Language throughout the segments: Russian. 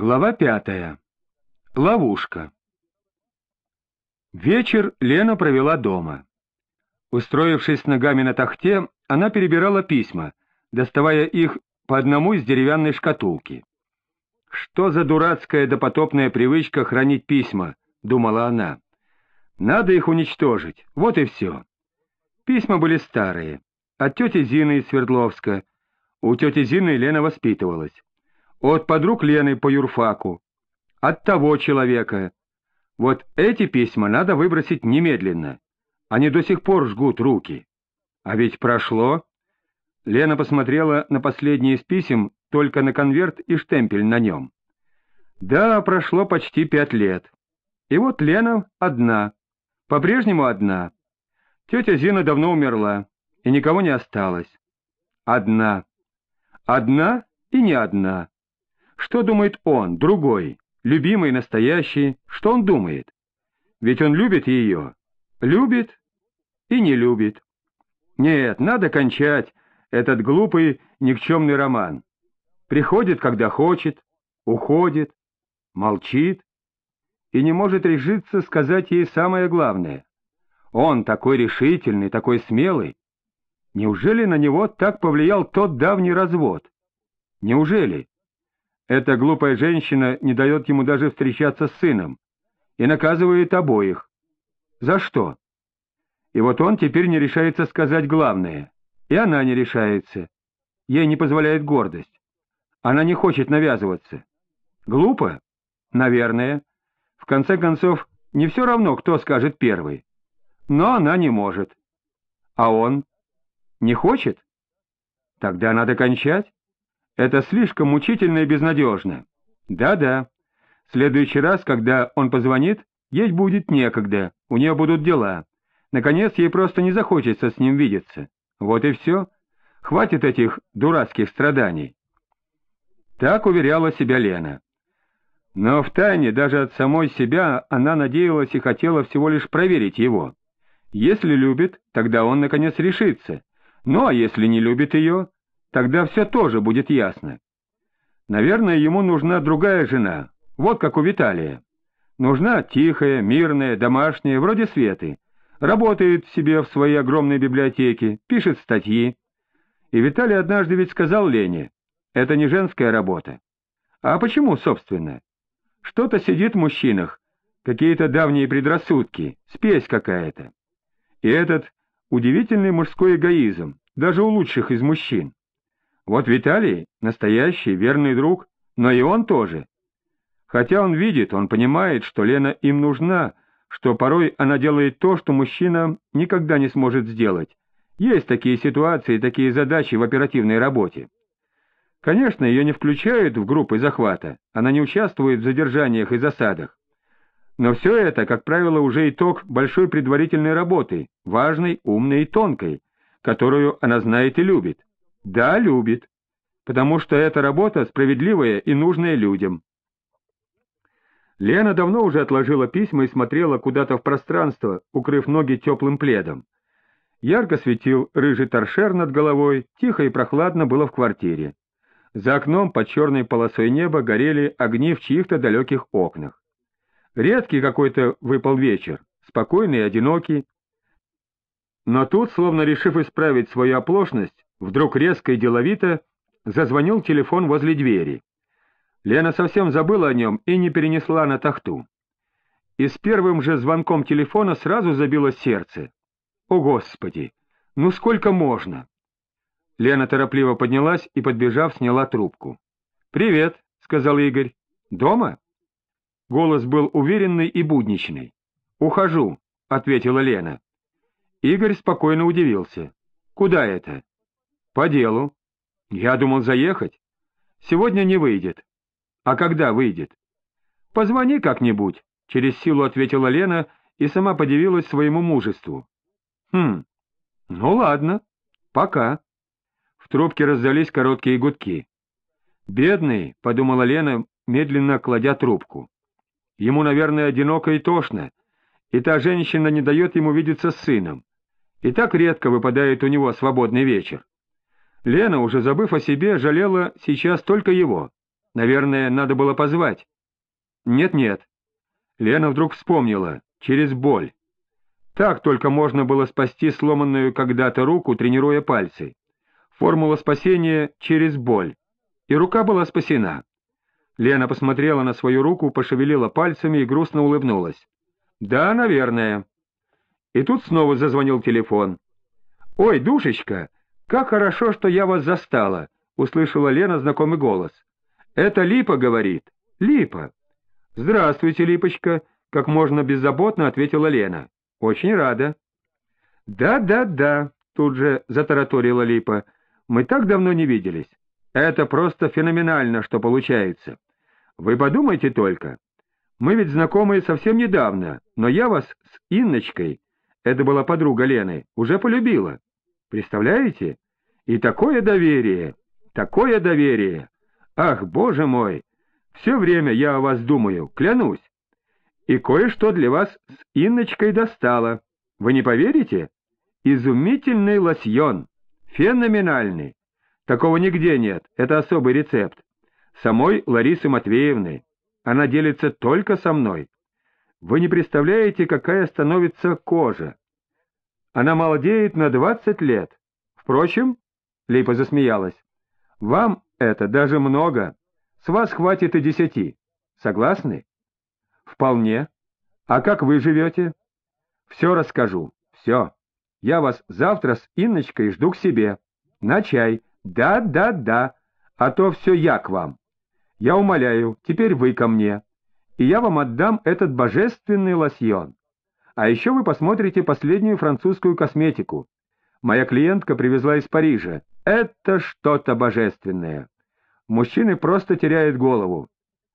Глава пятая. Ловушка. Вечер Лена провела дома. Устроившись ногами на тахте, она перебирала письма, доставая их по одному из деревянной шкатулки. «Что за дурацкая допотопная привычка хранить письма?» — думала она. «Надо их уничтожить, вот и все». Письма были старые, от тети Зины из Свердловска. У тети Зины Лена воспитывалась от подруг Лены по юрфаку, от того человека. Вот эти письма надо выбросить немедленно. Они до сих пор жгут руки. А ведь прошло... Лена посмотрела на последний из писем, только на конверт и штемпель на нем. Да, прошло почти пять лет. И вот Лена одна, по-прежнему одна. Тетя Зина давно умерла, и никого не осталось. Одна. Одна и не одна. Что думает он, другой, любимый, настоящий, что он думает? Ведь он любит ее. Любит и не любит. Нет, надо кончать этот глупый, никчемный роман. Приходит, когда хочет, уходит, молчит и не может решиться сказать ей самое главное. Он такой решительный, такой смелый. Неужели на него так повлиял тот давний развод? Неужели? Эта глупая женщина не дает ему даже встречаться с сыном и наказывает обоих. За что? И вот он теперь не решается сказать главное, и она не решается. Ей не позволяет гордость. Она не хочет навязываться. Глупо? Наверное. В конце концов, не все равно, кто скажет первый. Но она не может. А он? Не хочет? Тогда надо кончать. Это слишком мучительно и безнадежно. Да-да. В следующий раз, когда он позвонит, ей будет некогда, у нее будут дела. Наконец, ей просто не захочется с ним видеться. Вот и все. Хватит этих дурацких страданий. Так уверяла себя Лена. Но втайне даже от самой себя она надеялась и хотела всего лишь проверить его. Если любит, тогда он наконец решится. Ну а если не любит ее, Тогда все тоже будет ясно. Наверное, ему нужна другая жена, вот как у Виталия. Нужна тихая, мирная, домашняя, вроде Светы. Работает себе в своей огромной библиотеке, пишет статьи. И Виталий однажды ведь сказал Лене, это не женская работа. А почему, собственно? Что-то сидит в мужчинах, какие-то давние предрассудки, спесь какая-то. И этот удивительный мужской эгоизм, даже у лучших из мужчин. Вот Виталий — настоящий, верный друг, но и он тоже. Хотя он видит, он понимает, что Лена им нужна, что порой она делает то, что мужчина никогда не сможет сделать. Есть такие ситуации, такие задачи в оперативной работе. Конечно, ее не включают в группы захвата, она не участвует в задержаниях и засадах. Но все это, как правило, уже итог большой предварительной работы, важной, умной и тонкой, которую она знает и любит. Да, любит, потому что эта работа справедливая и нужная людям. Лена давно уже отложила письма и смотрела куда-то в пространство, укрыв ноги теплым пледом. Ярко светил рыжий торшер над головой, тихо и прохладно было в квартире. За окном под черной полосой неба горели огни в чьих-то далеких окнах. Редкий какой-то выпал вечер, спокойный и одинокий. Но тут, словно решив исправить свою оплошность, Вдруг резко и деловито зазвонил телефон возле двери. Лена совсем забыла о нем и не перенесла на тахту. И с первым же звонком телефона сразу забило сердце. «О, Господи! Ну сколько можно?» Лена торопливо поднялась и, подбежав, сняла трубку. «Привет», — сказал Игорь. «Дома?» Голос был уверенный и будничный. «Ухожу», — ответила Лена. Игорь спокойно удивился. «Куда это?» По делу. Я думал заехать. Сегодня не выйдет. А когда выйдет? Позвони как-нибудь, через силу ответила Лена и сама подивилась своему мужеству. Хм, ну ладно, пока. В трубке раздались короткие гудки. «Бедный», — подумала Лена, медленно кладя трубку. «Ему, наверное, одиноко и тошно, и та женщина не дает ему видеться с сыном. И так редко выпадает у него свободный вечер. Лена, уже забыв о себе, жалела сейчас только его. Наверное, надо было позвать. Нет-нет. Лена вдруг вспомнила. Через боль. Так только можно было спасти сломанную когда-то руку, тренируя пальцы. Формула спасения через боль. И рука была спасена. Лена посмотрела на свою руку, пошевелила пальцами и грустно улыбнулась. «Да, наверное». И тут снова зазвонил телефон. «Ой, душечка, как хорошо, что я вас застала!» — услышала Лена знакомый голос. «Это Липа говорит. Липа». «Здравствуйте, Липочка», — как можно беззаботно ответила Лена. «Очень рада». «Да-да-да», — тут же затараторила Липа. «Мы так давно не виделись. Это просто феноменально, что получается. Вы подумайте только. Мы ведь знакомы совсем недавно, но я вас с Инночкой, это была подруга Лены, уже полюбила. Представляете? И такое доверие, такое доверие. Ах, боже мой! Все время я о вас думаю, клянусь. И кое-что для вас с Инночкой достала. Вы не поверите? Изумительный лосьон. Феноменальный. Такого нигде нет, это особый рецепт самой Ларисы Матвеевны. Она делится только со мной. Вы не представляете, какая становится кожа. Она молодеет на двадцать лет. Впрочем, Липа засмеялась, вам это даже много. С вас хватит и десяти. Согласны? Вполне. А как вы живете? Все расскажу. Все. Я вас завтра с Инночкой жду к себе. На чай. Да-да-да. А то все я к вам. Я умоляю, теперь вы ко мне, и я вам отдам этот божественный лосьон. А еще вы посмотрите последнюю французскую косметику. Моя клиентка привезла из Парижа. Это что-то божественное. Мужчины просто теряют голову.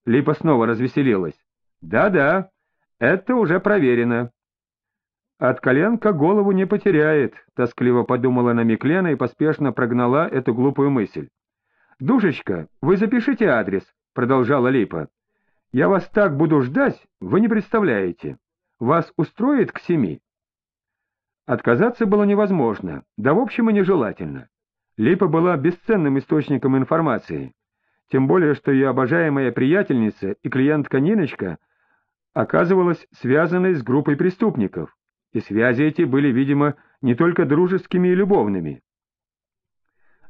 Липа снова развеселилась. Да-да, это уже проверено. От коленка голову не потеряет, тоскливо подумала на Миклена и поспешно прогнала эту глупую мысль. «Душечка, вы запишите адрес», — продолжала Липа. «Я вас так буду ждать, вы не представляете. Вас устроит к семи?» Отказаться было невозможно, да в общем и нежелательно. Липа была бесценным источником информации, тем более, что ее обожаемая приятельница и клиентка Ниночка оказывалась связанной с группой преступников, и связи эти были, видимо, не только дружескими и любовными.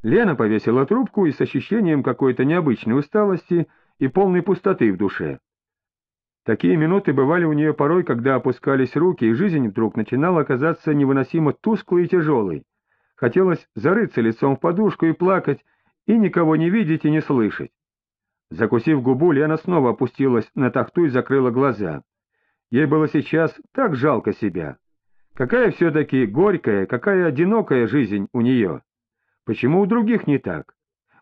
Лена повесила трубку и с ощущением какой-то необычной усталости и полной пустоты в душе. Такие минуты бывали у нее порой, когда опускались руки, и жизнь вдруг начинала казаться невыносимо тусклой и тяжелой. Хотелось зарыться лицом в подушку и плакать, и никого не видеть и не слышать. Закусив губу, Лена снова опустилась на тахту и закрыла глаза. Ей было сейчас так жалко себя. Какая все-таки горькая, какая одинокая жизнь у нее. Почему у других не так?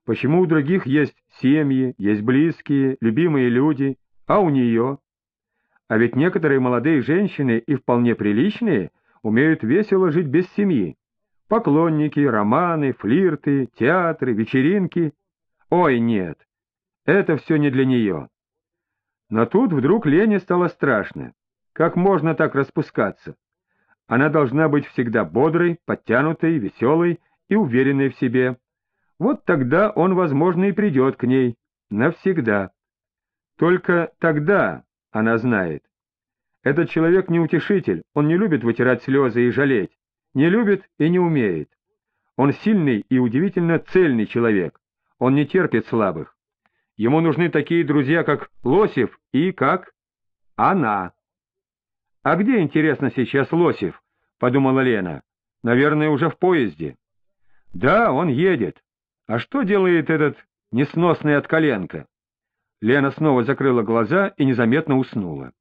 Почему у других есть семьи, есть близкие, любимые люди, а у нее? А ведь некоторые молодые женщины и вполне приличные умеют весело жить без семьи. Поклонники, романы, флирты, театры, вечеринки. Ой, нет, это все не для нее. Но тут вдруг Лене стало страшно. Как можно так распускаться? Она должна быть всегда бодрой, подтянутой, веселой, и уверенной в себе. Вот тогда он, возможно, и придет к ней. Навсегда. Только тогда она знает. Этот человек не утешитель, он не любит вытирать слезы и жалеть. Не любит и не умеет. Он сильный и удивительно цельный человек. Он не терпит слабых. Ему нужны такие друзья, как Лосев и как она. «А где, интересно, сейчас Лосев?» — подумала Лена. «Наверное, уже в поезде». Да, он едет. А что делает этот несносный от коленка? Лена снова закрыла глаза и незаметно уснула.